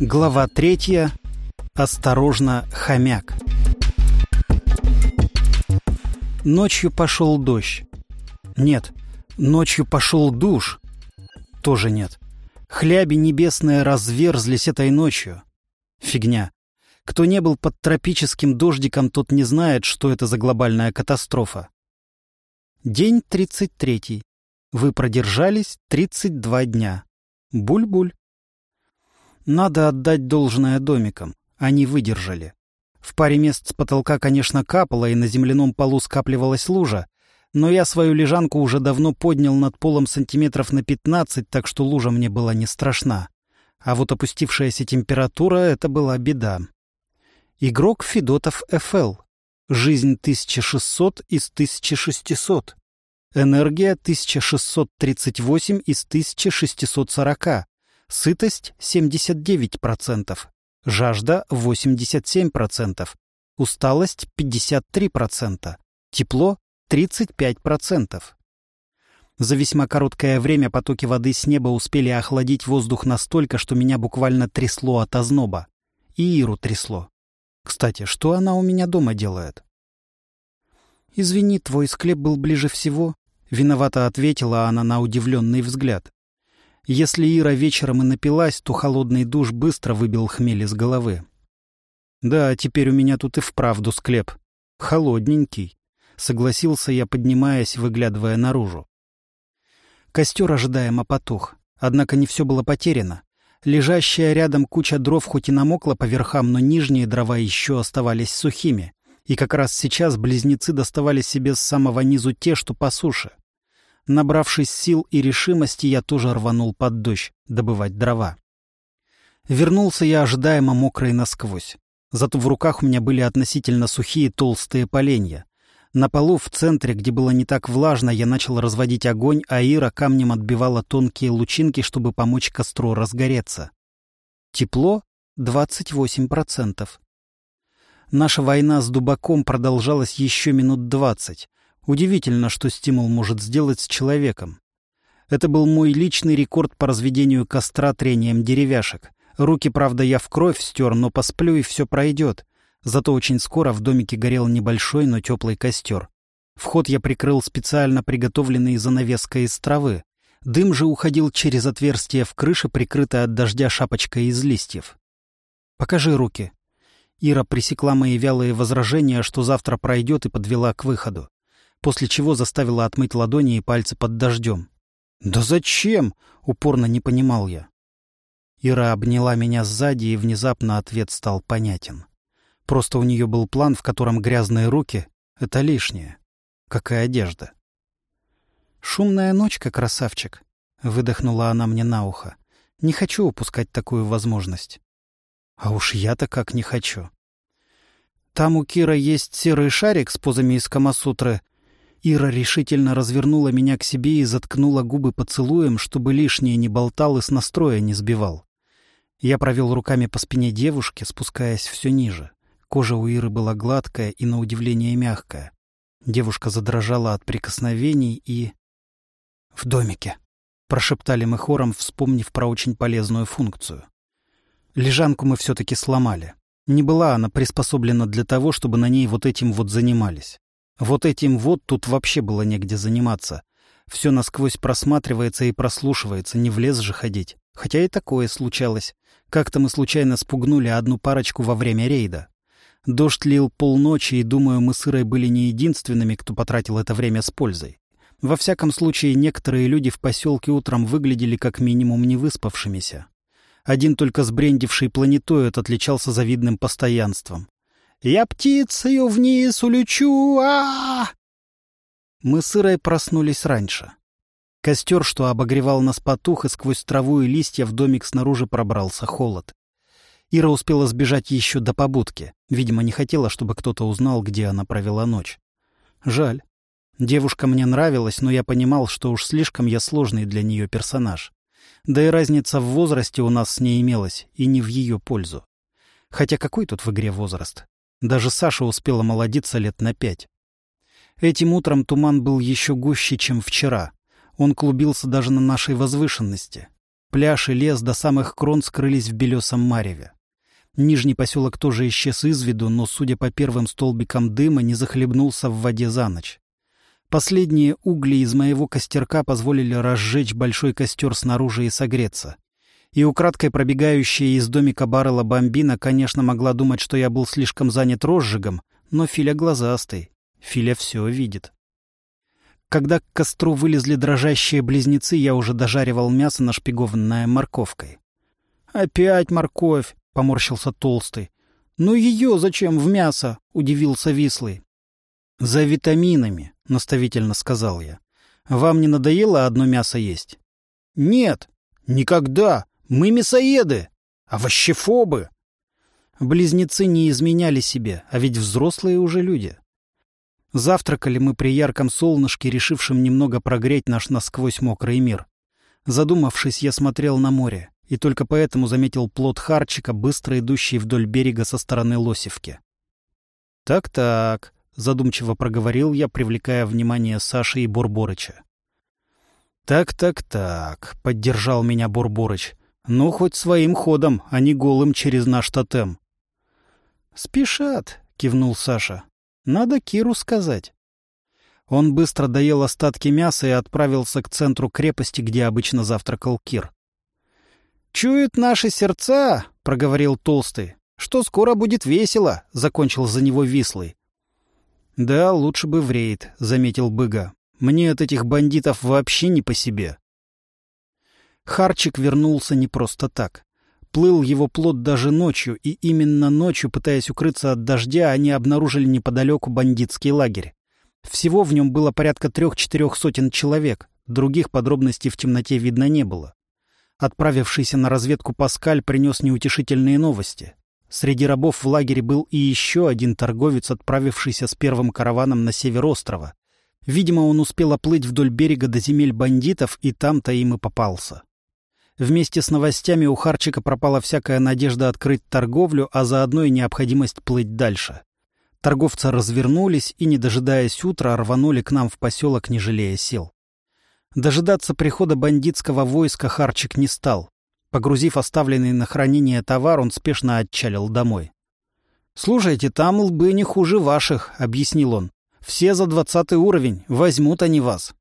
Глава третья. Осторожно, хомяк. Ночью пошел дождь. Нет, ночью пошел душ. Тоже нет. Хляби небесные разверзлись этой ночью. Фигня. Кто не был под тропическим дождиком, тот не знает, что это за глобальная катастрофа. День 33. Вы продержались 32 дня. Буль-буль. Надо отдать должное домикам. Они выдержали. В паре мест с потолка, конечно, капало, и на земляном полу скапливалась лужа, но я свою лежанку уже давно поднял над полом сантиметров на 15, так что лужа мне была не страшна. А вот опустившаяся температура — это была беда. Игрок Федотов ФЛ. Жизнь 1600 из 1600. Энергия 1638 из 1640. Сытость 79%. Жажда 87%. Усталость 53%. Тепло 35%. За весьма короткое время потоки воды с неба успели охладить воздух настолько, что меня буквально трясло от озноба. И Иру трясло. Кстати, что она у меня дома делает? «Извини, твой склеп был ближе всего», — виновато ответила она на удивленный взгляд. Если Ира вечером и напилась, то холодный душ быстро выбил хмель из головы. «Да, теперь у меня тут и вправду склеп. Холодненький», — согласился я, поднимаясь, выглядывая наружу. Костер ожидаемо потух, однако не все было потеряно. Лежащая рядом куча дров хоть и намокла по верхам, но нижние дрова еще оставались сухими. И как раз сейчас близнецы доставали себе с самого низу те, что по суше. Набравшись сил и решимости, я тоже рванул под дождь, добывать дрова. Вернулся я ожидаемо мокрый насквозь. Зато в руках у меня были относительно сухие толстые поленья. На полу в центре, где было не так влажно, я начал разводить огонь, а Ира камнем отбивала тонкие лучинки, чтобы помочь костру разгореться. Тепло — 28%. Наша война с Дубаком продолжалась еще минут двадцать. Удивительно, что стимул может сделать с человеком. Это был мой личный рекорд по разведению костра трением деревяшек. Руки, правда, я в кровь стер, но посплю и все пройдет. Зато очень скоро в домике горел небольшой, но теплый костер. Вход я прикрыл специально приготовленной занавеской из травы. Дым же уходил через отверстие в крыше, прикрытое от дождя шапочкой из листьев. «Покажи руки». Ира пресекла мои вялые возражения, что завтра пройдет, и подвела к выходу. После чего заставила отмыть ладони и пальцы под дождем. «Да зачем?» — упорно не понимал я. Ира обняла меня сзади, и внезапно ответ стал понятен. Просто у нее был план, в котором грязные руки — это лишнее, как и одежда. «Шумная ночка, красавчик», — выдохнула она мне на ухо. «Не хочу упускать такую возможность». «А уж я-то как не хочу». «Там у Кира есть серый шарик с позами из Камасутры». Ира решительно развернула меня к себе и заткнула губы поцелуем, чтобы лишнее не болтал и с настроя не сбивал. Я провел руками по спине девушки, спускаясь все ниже. Кожа у Иры была гладкая и, на удивление, мягкая. Девушка задрожала от прикосновений и... «В домике», — прошептали мы хором, вспомнив про очень полезную функцию. Лежанку мы все-таки сломали. Не была она приспособлена для того, чтобы на ней вот этим вот занимались. Вот этим вот тут вообще было негде заниматься. Все насквозь просматривается и прослушивается, не в лес же ходить. Хотя и такое случалось. Как-то мы случайно спугнули одну парочку во время рейда. Дождь лил полночи, и, думаю, мы с Ирой были не единственными, кто потратил это время с пользой. Во всяком случае, некоторые люди в поселке утром выглядели как минимум невыспавшимися. Один только сбрендивший планетоид отличался завидным постоянством. «Я птицею вниз улечу! а, Мы с Ирой проснулись раньше. Костер, что обогревал нас потух, и сквозь траву и листья в домик снаружи пробрался холод. Ира успела сбежать еще до побудки. Видимо, не хотела, чтобы кто-то узнал, где она провела ночь. Жаль. Девушка мне нравилась, но я понимал, что уж слишком я сложный для нее персонаж. Да и разница в возрасте у нас с ней имелась, и не в ее пользу. Хотя какой тут в игре возраст? Даже Саша успела молодиться лет на пять. Этим утром туман был еще гуще, чем вчера. Он клубился даже на нашей возвышенности. Пляж и лес до самых крон скрылись в белесом мареве. Нижний поселок тоже исчез из виду, но, судя по первым столбикам дыма, не захлебнулся в воде за ночь. Последние угли из моего костерка позволили разжечь большой костер снаружи и согреться. И украдкой пробегающая из домика баррела бомбина, конечно, могла думать, что я был слишком занят розжигом, но Филя глазастый. Филя все видит. Когда к костру вылезли дрожащие близнецы, я уже дожаривал мясо, нашпигованное морковкой. «Опять морковь!» — поморщился Толстый. «Ну ее зачем в мясо?» — удивился Вислый. «За витаминами», — наставительно сказал я. «Вам не надоело одно мясо есть?» «Нет, никогда. Мы мясоеды, овощефобы». Близнецы не изменяли себе, а ведь взрослые уже люди. Завтракали мы при ярком солнышке, решившем немного прогреть наш насквозь мокрый мир. Задумавшись, я смотрел на море, и только поэтому заметил плод Харчика, быстро идущий вдоль берега со стороны Лосевки. «Так-так», — задумчиво проговорил я, привлекая внимание Саши и Бурборыча. «Так-так-так», — поддержал меня Бурборыч. «Ну, хоть своим ходом, а не голым через наш тотем». «Спешат», — кивнул Саша. «Надо Киру сказать». Он быстро доел остатки мяса и отправился к центру крепости, где обычно завтракал Кир. «Чуют наши сердца», — проговорил Толстый, — «что скоро будет весело», — закончил за него Вислый. «Да, лучше бы в рейд», — заметил Быга. «Мне от этих бандитов вообще не по себе». Харчик вернулся не просто так. Плыл его плод даже ночью, и именно ночью, пытаясь укрыться от дождя, они обнаружили неподалеку бандитский лагерь. Всего в нем было порядка трех-четырех сотен человек, других подробностей в темноте видно не было. Отправившийся на разведку Паскаль принес неутешительные новости. Среди рабов в лагере был и еще один торговец, отправившийся с первым караваном на север острова. Видимо, он успел оплыть вдоль берега до земель бандитов, и там-то им и попался. Вместе с новостями у Харчика пропала всякая надежда открыть торговлю, а заодно и необходимость плыть дальше. Торговцы развернулись и, не дожидаясь утра, рванули к нам в поселок, не жалея сил. Дожидаться прихода бандитского войска Харчик не стал. Погрузив оставленный на хранение товар, он спешно отчалил домой. «Слушайте, там лбы не хуже ваших», — объяснил он. «Все за двадцатый уровень, возьмут они вас».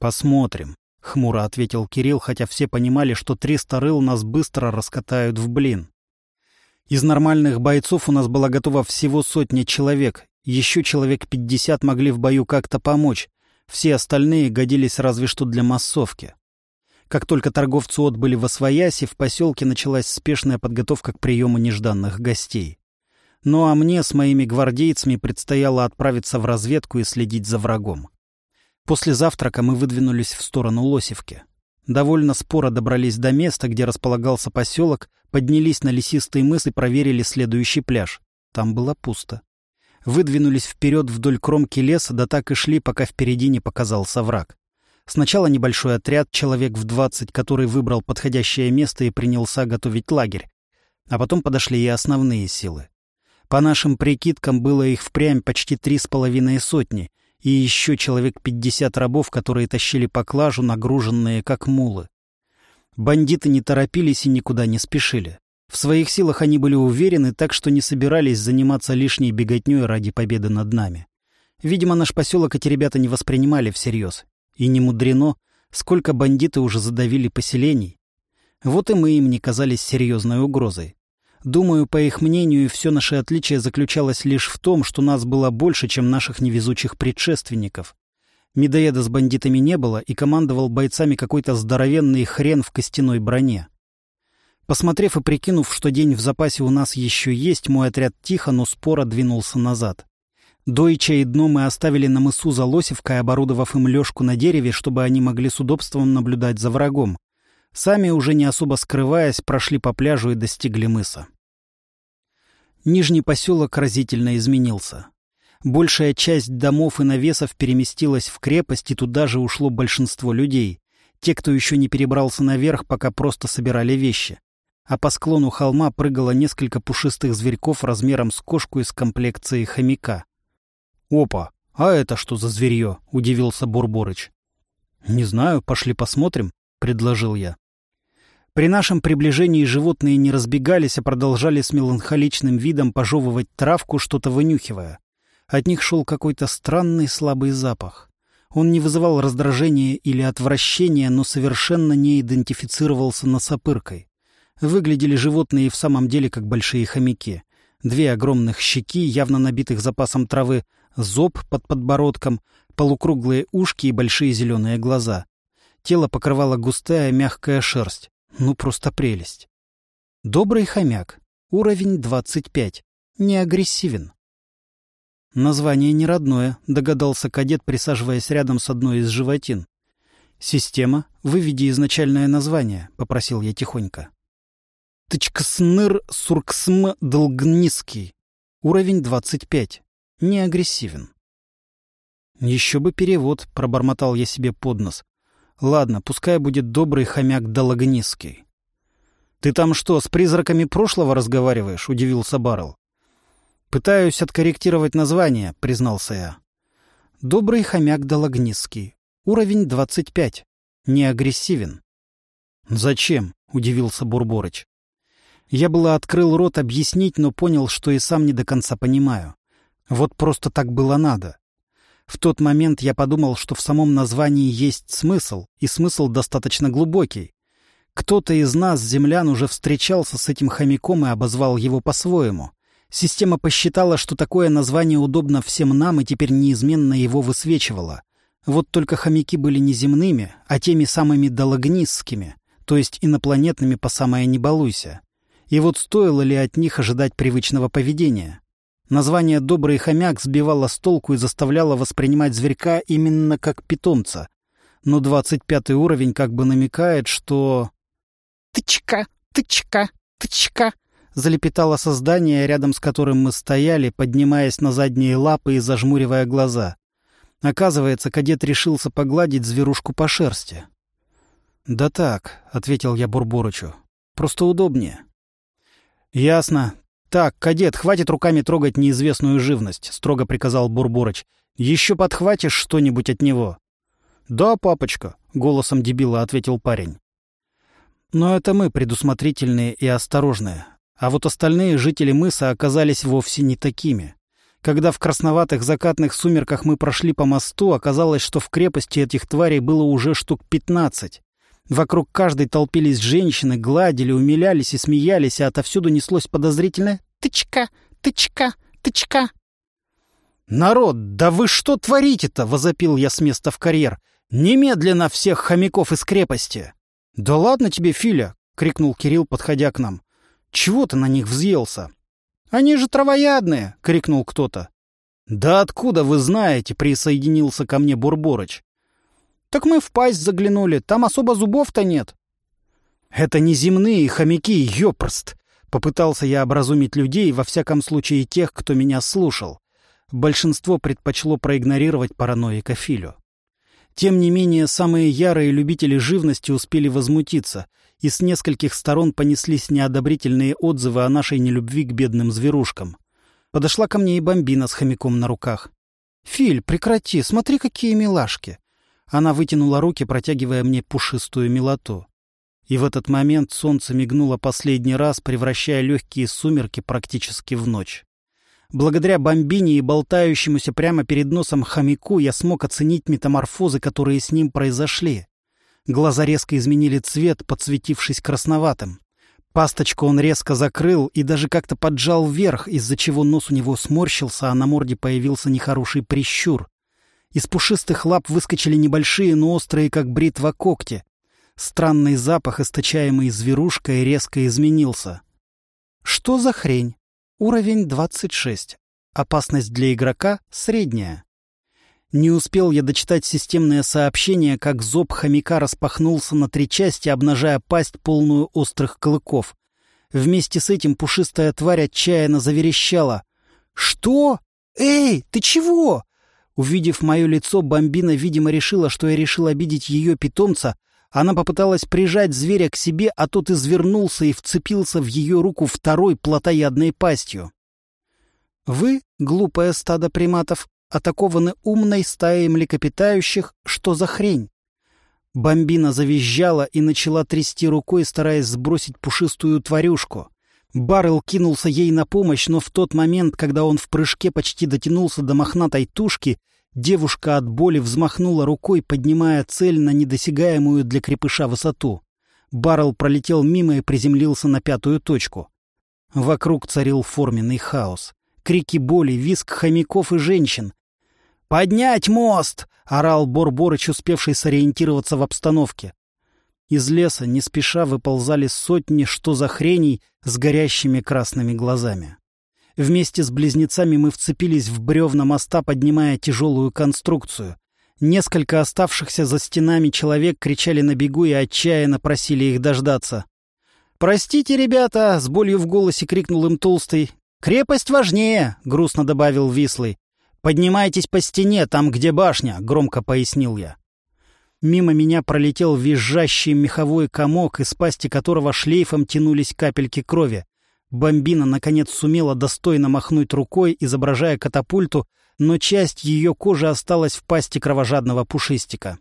«Посмотрим», — хмуро ответил Кирилл, хотя все понимали, что триста рыл нас быстро раскатают в блин. Из нормальных бойцов у нас было готово всего сотня человек, еще человек пятьдесят могли в бою как-то помочь, все остальные годились разве что для массовки. Как только торговцы отбыли во свояси, в поселке началась спешная подготовка к приему нежданных гостей. Ну а мне с моими гвардейцами предстояло отправиться в разведку и следить за врагом. После завтрака мы выдвинулись в сторону Лосевки. Довольно споро добрались до места, где располагался поселок, поднялись на лесистый мыс и проверили следующий пляж. Там было пусто выдвинулись вперед вдоль кромки леса, да так и шли, пока впереди не показался враг. Сначала небольшой отряд, человек в двадцать, который выбрал подходящее место и принялся готовить лагерь. А потом подошли и основные силы. По нашим прикидкам, было их впрямь почти три с половиной сотни, и еще человек пятьдесят рабов, которые тащили поклажу, нагруженные как мулы. Бандиты не торопились и никуда не спешили. В своих силах они были уверены, так что не собирались заниматься лишней беготней ради победы над нами. Видимо, наш поселок эти ребята не воспринимали всерьез. И не мудрено, сколько бандиты уже задавили поселений. Вот и мы им не казались серьезной угрозой. Думаю, по их мнению, все наше отличие заключалось лишь в том, что нас было больше, чем наших невезучих предшественников. Медоеда с бандитами не было, и командовал бойцами какой-то здоровенный хрен в костяной броне. Посмотрев и прикинув, что день в запасе у нас еще есть, мой отряд тихо, но споро двинулся назад. Дойча и дно мы оставили на мысу за Лосевкой, оборудовав им лёжку на дереве, чтобы они могли с удобством наблюдать за врагом. Сами, уже не особо скрываясь, прошли по пляжу и достигли мыса. Нижний поселок разительно изменился. Большая часть домов и навесов переместилась в крепость, и туда же ушло большинство людей. Те, кто еще не перебрался наверх, пока просто собирали вещи а по склону холма прыгало несколько пушистых зверьков размером с кошку из комплекции хомяка. «Опа! А это что за зверье?» — удивился Бурборыч. «Не знаю, пошли посмотрим», — предложил я. При нашем приближении животные не разбегались, а продолжали с меланхоличным видом пожевывать травку, что-то вынюхивая. От них шел какой-то странный слабый запах. Он не вызывал раздражения или отвращения, но совершенно не идентифицировался носопыркой. Выглядели животные в самом деле как большие хомяки. Две огромных щеки, явно набитых запасом травы, зоб под подбородком, полукруглые ушки и большие зеленые глаза. Тело покрывала густая мягкая шерсть. Ну, просто прелесть. Добрый хомяк. Уровень 25. Не агрессивен. Название не родное, догадался кадет, присаживаясь рядом с одной из животин. «Система, выведи изначальное название», — попросил я тихонько. Тычксныр Сурксм Долгниский. Уровень 25. Не агрессивен. «Еще бы перевод», — пробормотал я себе под нос. «Ладно, пускай будет добрый хомяк Дологниский». «Ты там что, с призраками прошлого разговариваешь?» — удивился Баррелл. «Пытаюсь откорректировать название», — признался я. «Добрый хомяк Дологниский. Уровень 25. Не агрессивен». «Зачем?» — удивился Бурборыч. Я было открыл рот объяснить, но понял, что и сам не до конца понимаю. Вот просто так было надо. В тот момент я подумал, что в самом названии есть смысл, и смысл достаточно глубокий. Кто-то из нас, землян, уже встречался с этим хомяком и обозвал его по-своему. Система посчитала, что такое название удобно всем нам и теперь неизменно его высвечивала. Вот только хомяки были не земными, а теми самыми дологнистскими, то есть инопланетными по самое не балуйся. И вот стоило ли от них ожидать привычного поведения? Название «добрый хомяк» сбивало с толку и заставляло воспринимать зверька именно как питомца. Но двадцать пятый уровень как бы намекает, что... «Тычка! Тычка! Тычка!» — залепетало создание, рядом с которым мы стояли, поднимаясь на задние лапы и зажмуривая глаза. Оказывается, кадет решился погладить зверушку по шерсти. «Да так», — ответил я Бурборычу, — «просто удобнее». «Ясно. Так, кадет, хватит руками трогать неизвестную живность», — строго приказал Бурборыч. «Еще подхватишь что-нибудь от него?» «Да, папочка», — голосом дебила ответил парень. «Но это мы предусмотрительные и осторожные. А вот остальные жители мыса оказались вовсе не такими. Когда в красноватых закатных сумерках мы прошли по мосту, оказалось, что в крепости этих тварей было уже штук пятнадцать. Вокруг каждой толпились женщины, гладили, умилялись и смеялись, а отовсюду неслось подозрительное «Тычка! Тычка! Тычка!» «Народ, да вы что творите-то?» — возопил я с места в карьер. «Немедленно всех хомяков из крепости!» «Да ладно тебе, Филя!» — крикнул Кирилл, подходя к нам. «Чего ты на них взъелся?» «Они же травоядные!» — крикнул кто-то. «Да откуда вы знаете?» — присоединился ко мне Бурборыч. Так мы в пасть заглянули, там особо зубов-то нет. Это не земные хомяки, ёпрст. Попытался я образумить людей, во всяком случае тех, кто меня слушал. Большинство предпочло проигнорировать параноика Филю. Тем не менее, самые ярые любители живности успели возмутиться, и с нескольких сторон понеслись неодобрительные отзывы о нашей нелюбви к бедным зверушкам. Подошла ко мне и бомбина с хомяком на руках. «Филь, прекрати, смотри, какие милашки!» Она вытянула руки, протягивая мне пушистую милоту. И в этот момент солнце мигнуло последний раз, превращая легкие сумерки практически в ночь. Благодаря бомбине и болтающемуся прямо перед носом хомяку я смог оценить метаморфозы, которые с ним произошли. Глаза резко изменили цвет, подсветившись красноватым. Пасточку он резко закрыл и даже как-то поджал вверх, из-за чего нос у него сморщился, а на морде появился нехороший прищур. Из пушистых лап выскочили небольшие, но острые, как бритва, когти. Странный запах, источаемый зверушкой, резко изменился. Что за хрень? Уровень 26. Опасность для игрока средняя. Не успел я дочитать системное сообщение, как зоб хомяка распахнулся на три части, обнажая пасть, полную острых клыков. Вместе с этим пушистая тварь отчаянно заверещала. «Что? Эй, ты чего?» Увидев мое лицо, бомбина, видимо, решила, что я решил обидеть ее питомца. Она попыталась прижать зверя к себе, а тот извернулся и вцепился в ее руку второй плотоядной пастью. Вы, глупое стадо приматов, атакованы умной стаей млекопитающих, что за хрень? Бомбина завизжала и начала трясти рукой, стараясь сбросить пушистую тварюшку. Баррел кинулся ей на помощь, но в тот момент, когда он в прыжке почти дотянулся до мохнатой тушки, девушка от боли взмахнула рукой, поднимая цель на недосягаемую для крепыша высоту. Баррел пролетел мимо и приземлился на пятую точку. Вокруг царил форменный хаос. Крики боли, визг хомяков и женщин. «Поднять мост!» — орал Бор-Борыч, успевший сориентироваться в обстановке. Из леса не спеша выползали сотни что за хреней с горящими красными глазами. Вместе с близнецами мы вцепились в бревна моста, поднимая тяжелую конструкцию. Несколько оставшихся за стенами человек кричали на бегу и отчаянно просили их дождаться. «Простите, ребята!» — с болью в голосе крикнул им Толстый. «Крепость важнее!» — грустно добавил Вислый. «Поднимайтесь по стене, там, где башня!» — громко пояснил я. Мимо меня пролетел визжащий меховой комок, из пасти которого шлейфом тянулись капельки крови. Бомбина, наконец, сумела достойно махнуть рукой, изображая катапульту, но часть ее кожи осталась в пасти кровожадного пушистика.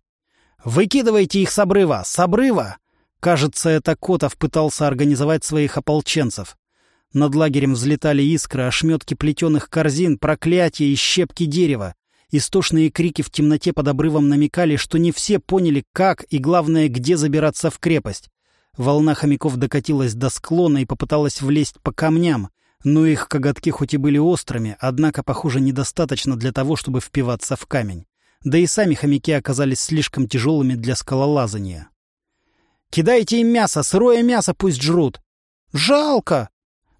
«Выкидывайте их с обрыва! С обрыва!» Кажется, это Котов пытался организовать своих ополченцев. Над лагерем взлетали искры, ошметки плетеных корзин, проклятия и щепки дерева. Истошные крики в темноте под обрывом намекали, что не все поняли, как и, главное, где забираться в крепость. Волна хомяков докатилась до склона и попыталась влезть по камням, но их коготки хоть и были острыми, однако, похоже, недостаточно для того, чтобы впиваться в камень. Да и сами хомяки оказались слишком тяжелыми для скалолазания. «Кидайте им мясо, сырое мясо пусть жрут!» «Жалко!»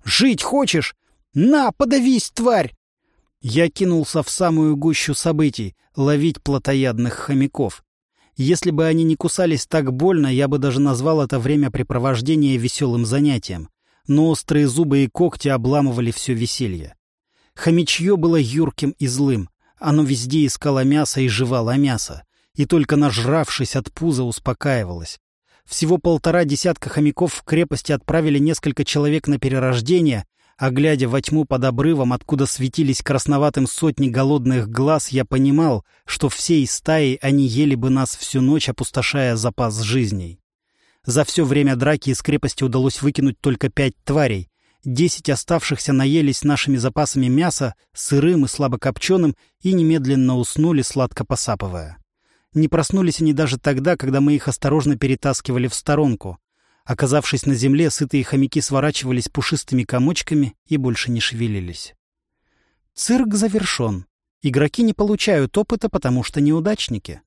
«Жить хочешь? На, подавись, тварь!» Я кинулся в самую гущу событий — ловить плотоядных хомяков. Если бы они не кусались так больно, я бы даже назвал это времяпрепровождение веселым занятием. Но острые зубы и когти обламывали все веселье. Хомячье было юрким и злым. Оно везде искало мясо и жевало мясо. И только нажравшись от пуза, успокаивалось. Всего полтора десятка хомяков в крепости отправили несколько человек на перерождение, а глядя во тьму под обрывом, откуда светились красноватым сотни голодных глаз, я понимал, что всей стаей они ели бы нас всю ночь, опустошая запас жизней. За все время драки из крепости удалось выкинуть только пять тварей. Десять оставшихся наелись нашими запасами мяса, сырым и слабокопченым, и немедленно уснули, сладко посапывая. Не проснулись они даже тогда, когда мы их осторожно перетаскивали в сторонку. Оказавшись на земле, сытые хомяки сворачивались пушистыми комочками и больше не шевелились. Цирк завершен. Игроки не получают опыта, потому что неудачники.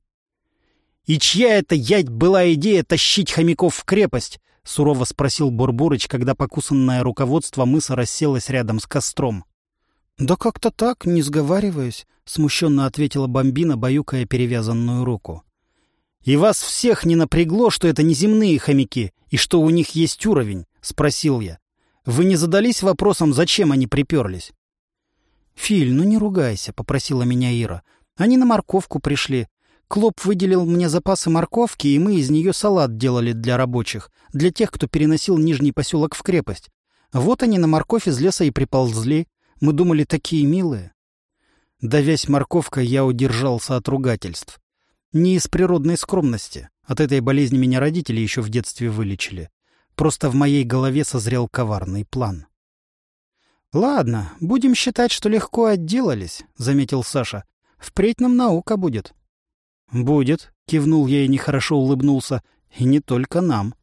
«И чья это, ядь, была идея тащить хомяков в крепость?» — сурово спросил Бурбурыч, когда покусанное руководство мыса расселось рядом с костром. «Да как-то так, не сговариваясь», — смущенно ответила бомбина, баюкая перевязанную руку. «И вас всех не напрягло, что это неземные хомяки, и что у них есть уровень?» — спросил я. «Вы не задались вопросом, зачем они приперлись?» «Филь, ну не ругайся», — попросила меня Ира. «Они на морковку пришли. Клоп выделил мне запасы морковки, и мы из нее салат делали для рабочих, для тех, кто переносил нижний поселок в крепость. Вот они на морковь из леса и приползли. Мы думали, такие милые». Давясь морковкой, я удержался от ругательств. Не из природной скромности. От этой болезни меня родители еще в детстве вылечили. Просто в моей голове созрел коварный план. «Ладно, будем считать, что легко отделались», — заметил Саша. «Впредь нам наука будет». «Будет», — кивнул я и нехорошо улыбнулся. «И не только нам».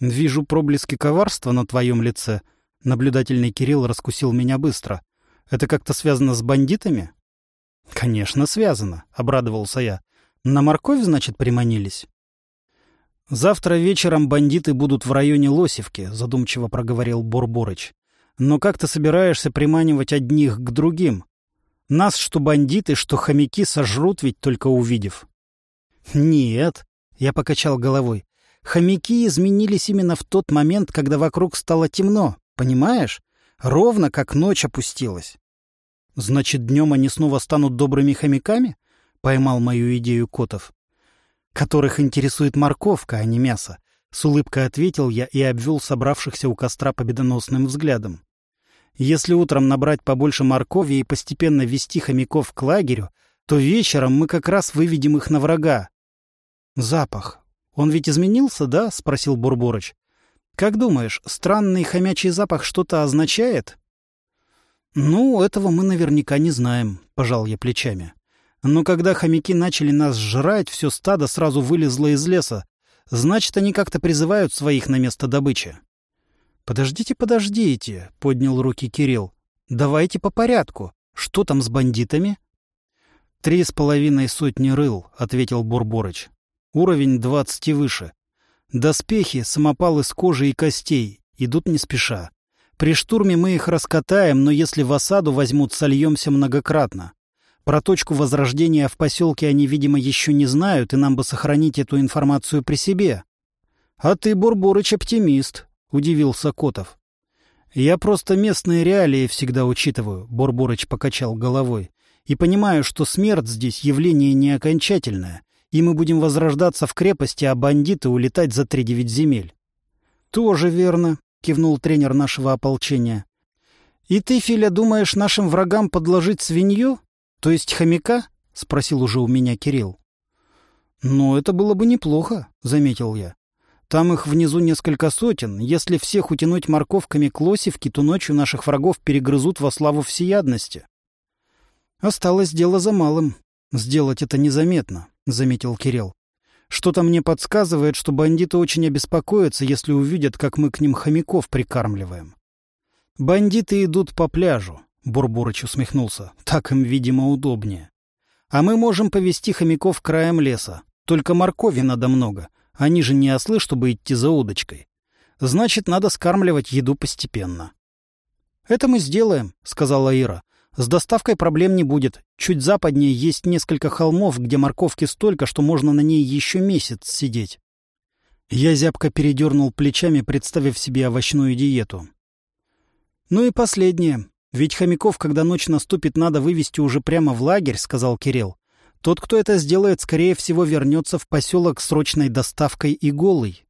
«Вижу проблески коварства на твоем лице». Наблюдательный Кирилл раскусил меня быстро. «Это как-то связано с бандитами?» «Конечно, связано», — обрадовался я. На морковь, значит, приманились? Завтра вечером бандиты будут в районе Лосевки, задумчиво проговорил Борборыч. Но как ты собираешься приманивать одних к другим? Нас что бандиты, что хомяки сожрут ведь только увидев. Нет, я покачал головой. Хомяки изменились именно в тот момент, когда вокруг стало темно, понимаешь? Ровно как ночь опустилась. Значит, днем они снова станут добрыми хомяками? Поймал мою идею Котов. «Которых интересует морковка, а не мясо», — с улыбкой ответил я и обвел собравшихся у костра победоносным взглядом. «Если утром набрать побольше моркови и постепенно вести хомяков к лагерю, то вечером мы как раз выведем их на врага. Запах. Он ведь изменился, да? спросил Бурборыч. Как думаешь, странный хомячий запах что-то означает? Ну, этого мы наверняка не знаем, пожал я плечами. Но когда хомяки начали нас жрать, все стадо сразу вылезло из леса. Значит, они как-то призывают своих на место добычи. «Подождите, подождите», — поднял руки Кирилл. «Давайте по порядку. Что там с бандитами?» «Три с половиной сотни рыл», — ответил Бурборыч. «Уровень двадцать и выше. Доспехи, самопалы с кожи и костей, идут не спеша. При штурме мы их раскатаем, но если в осаду возьмут, сольемся многократно. Про точку возрождения в поселке они, видимо, еще не знают, и нам бы сохранить эту информацию при себе. — А ты, Бурборыч, оптимист, — удивился Котов. — Я просто местные реалии всегда учитываю, — Бурборыч покачал головой, — и понимаю, что смерть здесь явление не окончательное, и мы будем возрождаться в крепости, а бандиты улетать за три девять земель. — Тоже верно, — кивнул тренер нашего ополчения. — И ты, Филя, думаешь нашим врагам подложить свинью? То есть хомяка? — спросил уже у меня Кирилл. — Ну, это было бы неплохо, — заметил я. Там их внизу несколько сотен. Если всех утянуть морковками к Лосевке, то ночью наших врагов перегрызут во славу всеядности. Осталось дело за малым. Сделать это незаметно. — заметил Кирилл. «Что-то мне подсказывает, что бандиты очень обеспокоятся, если увидят, как мы к ним хомяков прикармливаем». «Бандиты идут по пляжу», — Бурбурыч усмехнулся. «Так им, видимо, удобнее. А мы можем повести хомяков краем леса. Только моркови надо много. Они же не ослы, чтобы идти за удочкой. Значит, надо скармливать еду постепенно». «Это мы сделаем», — сказала Ира. С доставкой проблем не будет. Чуть западнее есть несколько холмов, где морковки столько, что можно на ней еще месяц сидеть. Я зябко передернул плечами, представив себе овощную диету. Ну и последнее. Ведь хомяков, когда ночь наступит, надо вывести уже прямо в лагерь, сказал Кирилл. Тот, кто это сделает, скорее всего, вернется в поселок срочной доставкой и голый.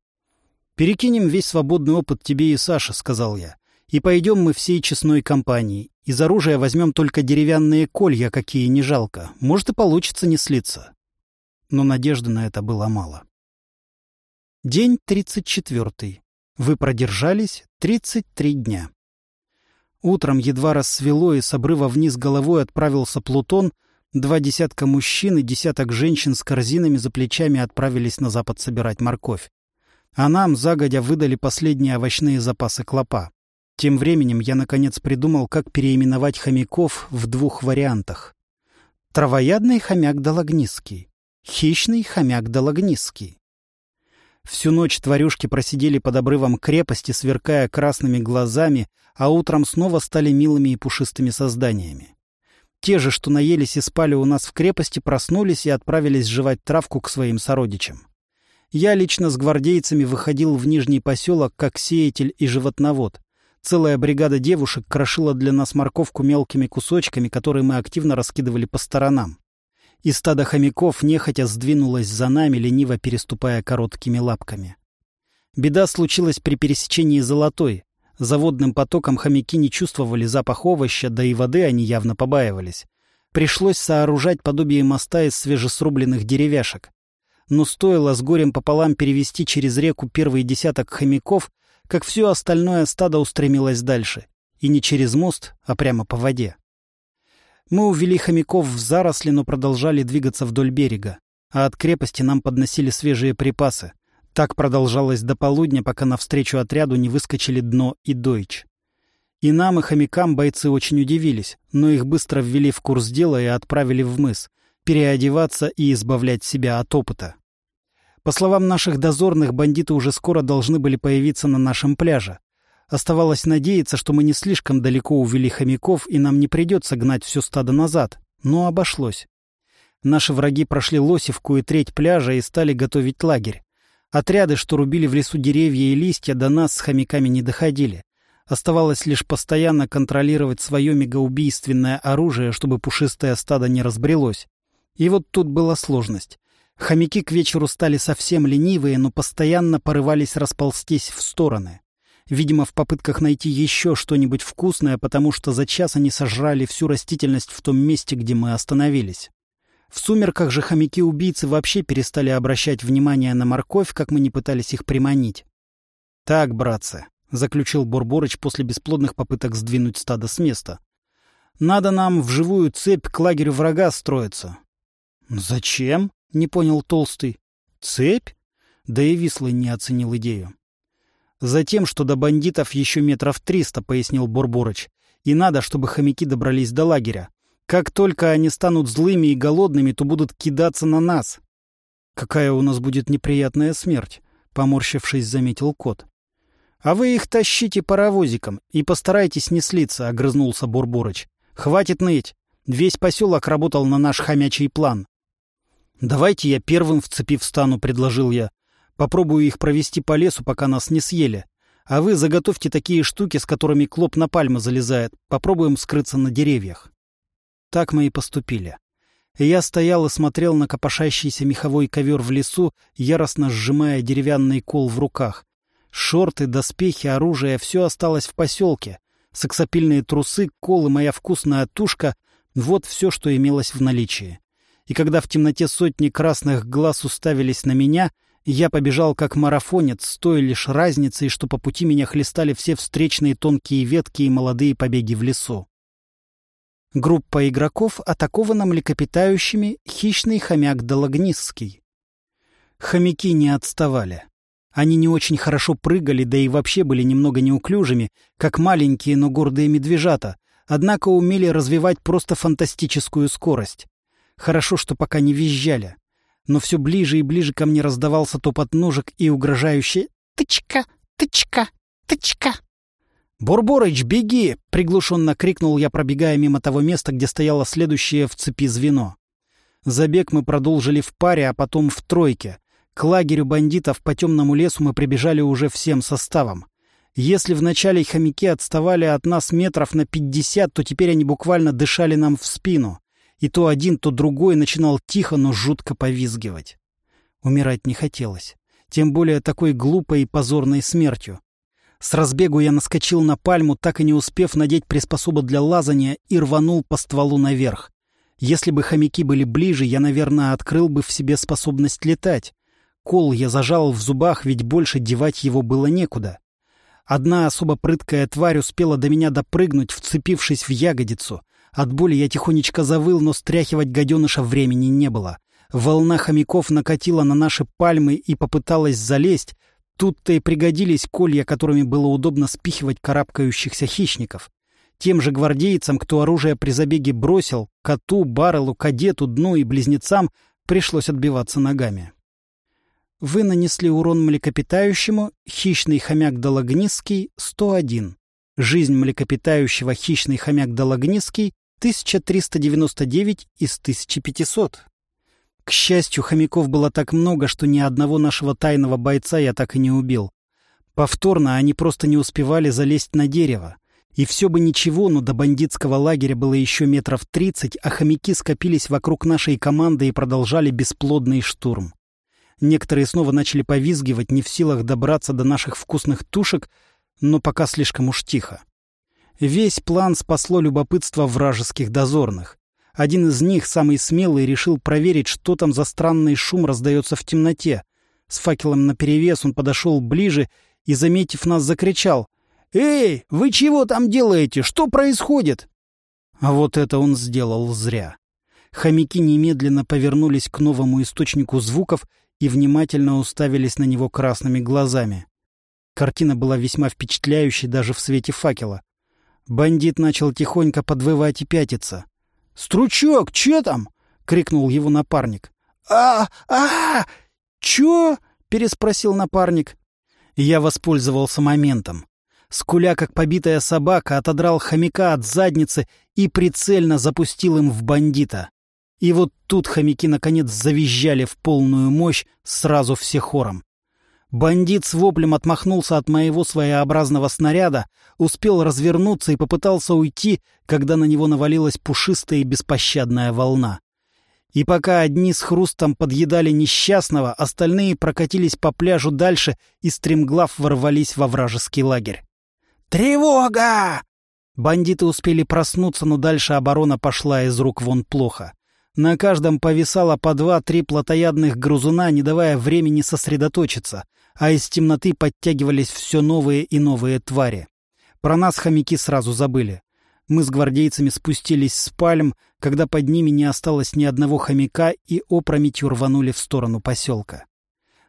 «Перекинем весь свободный опыт тебе и Саше», — сказал я. «И пойдем мы всей честной компанией. Из оружия возьмем только деревянные колья, какие не жалко. Может, и получится не слиться. Но надежды на это было мало. День тридцать четвертый. Вы продержались тридцать три дня. Утром едва рассвело, и с обрыва вниз головой отправился Плутон. Два десятка мужчин и десяток женщин с корзинами за плечами отправились на запад собирать морковь. А нам загодя выдали последние овощные запасы клопа. Тем временем я, наконец, придумал, как переименовать хомяков в двух вариантах. Травоядный хомяк дологнистский, хищный хомяк дологнистский. Всю ночь тварюшки просидели под обрывом крепости, сверкая красными глазами, а утром снова стали милыми и пушистыми созданиями. Те же, что наелись и спали у нас в крепости, проснулись и отправились жевать травку к своим сородичам. Я лично с гвардейцами выходил в Нижний поселок как сеятель и животновод, Целая бригада девушек крошила для нас морковку мелкими кусочками, которые мы активно раскидывали по сторонам. И стадо хомяков нехотя сдвинулось за нами, лениво переступая короткими лапками. Беда случилась при пересечении Золотой. Заводным потоком хомяки не чувствовали запах овоща, да и воды они явно побаивались. Пришлось сооружать подобие моста из свежесрубленных деревяшек. Но стоило с горем пополам перевести через реку первый десяток хомяков, как все остальное стадо устремилось дальше. И не через мост, а прямо по воде. Мы увели хомяков в заросли, но продолжали двигаться вдоль берега. А от крепости нам подносили свежие припасы. Так продолжалось до полудня, пока навстречу отряду не выскочили Дно и Дойч. И нам, и хомякам бойцы очень удивились, но их быстро ввели в курс дела и отправили в мыс, переодеваться и избавлять себя от опыта. По словам наших дозорных, бандиты уже скоро должны были появиться на нашем пляже. Оставалось надеяться, что мы не слишком далеко увели хомяков, и нам не придется гнать все стадо назад. Но обошлось. Наши враги прошли Лосевку и треть пляжа и стали готовить лагерь. Отряды, что рубили в лесу деревья и листья, до нас с хомяками не доходили. Оставалось лишь постоянно контролировать свое мегаубийственное оружие, чтобы пушистое стадо не разбрелось. И вот тут была сложность. Хомяки к вечеру стали совсем ленивые, но постоянно порывались расползтись в стороны. Видимо, в попытках найти еще что-нибудь вкусное, потому что за час они сожрали всю растительность в том месте, где мы остановились. В сумерках же хомяки-убийцы вообще перестали обращать внимание на морковь, как мы не пытались их приманить. «Так, братцы», — заключил Бурборыч после бесплодных попыток сдвинуть стадо с места. «Надо нам в живую цепь к лагерю врага строиться». «Зачем?» — не понял Толстый. «Цепь?» Да и Вислый не оценил идею. «Затем, что до бандитов еще метров триста», — пояснил Бурборыч. «И надо, чтобы хомяки добрались до лагеря. Как только они станут злыми и голодными, то будут кидаться на нас. Какая у нас будет неприятная смерть, поморщившись, заметил кот. А вы их тащите паровозиком и постарайтесь не слиться, огрызнулся Бурбурыч. Хватит ныть. Весь поселок работал на наш хомячий план. Давайте я первым в цепи встану, предложил я. Попробую их провести по лесу, пока нас не съели. А вы заготовьте такие штуки, с которыми клоп на пальмы залезает. Попробуем скрыться на деревьях. Так мы и поступили. я стоял и смотрел на копошащийся меховой ковер в лесу, яростно сжимая деревянный кол в руках. Шорты, доспехи, оружие — все осталось в поселке. Сексапильные трусы, кол и моя вкусная тушка — вот все, что имелось в наличии. И когда в темноте сотни красных глаз уставились на меня, я побежал как марафонец, с той лишь разницей, что по пути меня хлестали все встречные тонкие ветки и молодые побеги в лесу. Группа игроков атакована млекопитающими хищный хомяк Дологнисский. Хомяки не отставали. Они не очень хорошо прыгали, да и вообще были немного неуклюжими, как маленькие, но гордые медвежата, однако умели развивать просто фантастическую скорость. Хорошо, что пока не визжали. Но все ближе и ближе ко мне раздавался топот ножек и угрожающий «Тычка! Тычка! Тычка!» «Бурборыч, беги!» — приглушенно крикнул я, пробегая мимо того места, где стояло следующее в цепи звено. Забег мы продолжили в паре, а потом в тройке. К лагерю бандитов по темному лесу мы прибежали уже всем составом. Если вначале хомяки отставали от нас метров на пятьдесят, то теперь они буквально дышали нам в спину. И то один, то другой начинал тихо, но жутко повизгивать. Умирать не хотелось. Тем более такой глупой и позорной смертью. С разбегу я наскочил на пальму, так и не успев надеть приспособу для лазания, и рванул по стволу наверх. Если бы хомяки были ближе, я, наверное, открыл бы в себе способность летать. Кол я зажал в зубах, ведь больше девать его было некуда. Одна особо прыткая тварь успела до меня допрыгнуть, вцепившись в ягодицу. От боли я тихонечко завыл, но стряхивать гаденыша времени не было. Волна хомяков накатила на наши пальмы и попыталась залезть, Тут-то и пригодились колья, которыми было удобно спихивать карабкающихся хищников. Тем же гвардейцам, кто оружие при забеге бросил, коту, баррелу, кадету, дну и близнецам, пришлось отбиваться ногами. Вы нанесли урон млекопитающему, хищный хомяк Дологнисский, 101. Жизнь млекопитающего хищный хомяк Дологнисский, 1399 из 1500. К счастью, хомяков было так много, что ни одного нашего тайного бойца я так и не убил. Повторно они просто не успевали залезть на дерево. И все бы ничего, но до бандитского лагеря было еще метров тридцать, а хомяки скопились вокруг нашей команды и продолжали бесплодный штурм. Некоторые снова начали повизгивать, не в силах добраться до наших вкусных тушек, но пока слишком уж тихо. Весь план спасло любопытство вражеских дозорных. Один из них, самый смелый, решил проверить, что там за странный шум раздается в темноте. С факелом наперевес он подошел ближе и, заметив нас, закричал. «Эй, вы чего там делаете? Что происходит?» А вот это он сделал зря. Хомяки немедленно повернулись к новому источнику звуков и внимательно уставились на него красными глазами. Картина была весьма впечатляющей даже в свете факела. Бандит начал тихонько подвывать и пятиться. «Стручок, че там?» — крикнул его напарник. «А, а, чё?» — переспросил напарник. Я воспользовался моментом. Скуля, как побитая собака, отодрал хомяка от задницы и прицельно запустил им в бандита. И вот тут хомяки наконец завизжали в полную мощь сразу все хором. Бандит с воплем отмахнулся от моего своеобразного снаряда, успел развернуться и попытался уйти, когда на него навалилась пушистая и беспощадная волна. И пока одни с хрустом подъедали несчастного, остальные прокатились по пляжу дальше и стремглав ворвались во вражеский лагерь. «Тревога!» Бандиты успели проснуться, но дальше оборона пошла из рук вон плохо. На каждом повисало по два-три плотоядных грузуна, не давая времени сосредоточиться, а из темноты подтягивались все новые и новые твари. Про нас хомяки сразу забыли. Мы с гвардейцами спустились с пальм, когда под ними не осталось ни одного хомяка и опрометью рванули в сторону поселка.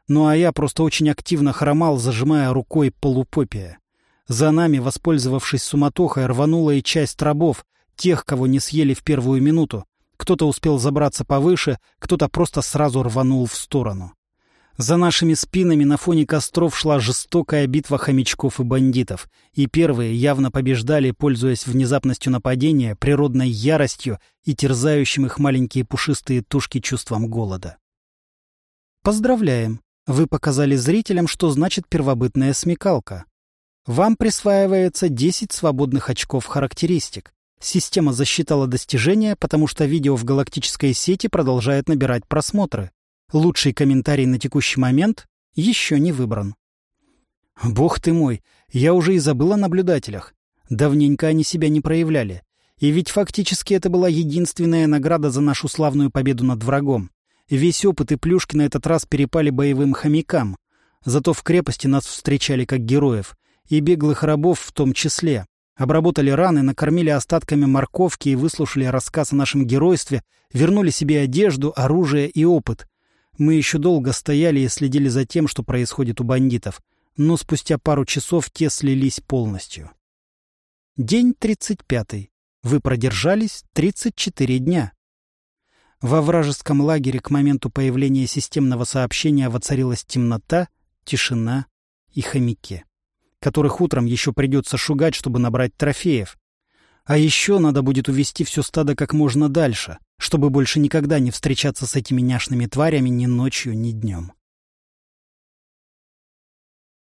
Ну а я просто очень активно хромал, зажимая рукой полупопия. За нами, воспользовавшись суматохой, рванула и часть рабов, тех, кого не съели в первую минуту. Кто-то успел забраться повыше, кто-то просто сразу рванул в сторону. За нашими спинами на фоне костров шла жестокая битва хомячков и бандитов, и первые явно побеждали, пользуясь внезапностью нападения, природной яростью и терзающим их маленькие пушистые тушки чувством голода. Поздравляем! Вы показали зрителям, что значит первобытная смекалка. Вам присваивается 10 свободных очков характеристик. Система засчитала достижение, потому что видео в галактической сети продолжает набирать просмотры. Лучший комментарий на текущий момент еще не выбран. Бог ты мой, я уже и забыл о наблюдателях. Давненько они себя не проявляли. И ведь фактически это была единственная награда за нашу славную победу над врагом. Весь опыт и плюшки на этот раз перепали боевым хомякам. Зато в крепости нас встречали как героев и беглых рабов в том числе. Обработали раны, накормили остатками морковки и выслушали рассказ о нашем геройстве, вернули себе одежду, оружие и опыт. Мы еще долго стояли и следили за тем, что происходит у бандитов, но спустя пару часов те слились полностью. День тридцать пятый. Вы продержались тридцать четыре дня. Во вражеском лагере к моменту появления системного сообщения воцарилась темнота, тишина и хомяки которых утром еще придется шугать, чтобы набрать трофеев. А еще надо будет увести все стадо как можно дальше, чтобы больше никогда не встречаться с этими няшными тварями ни ночью, ни днем.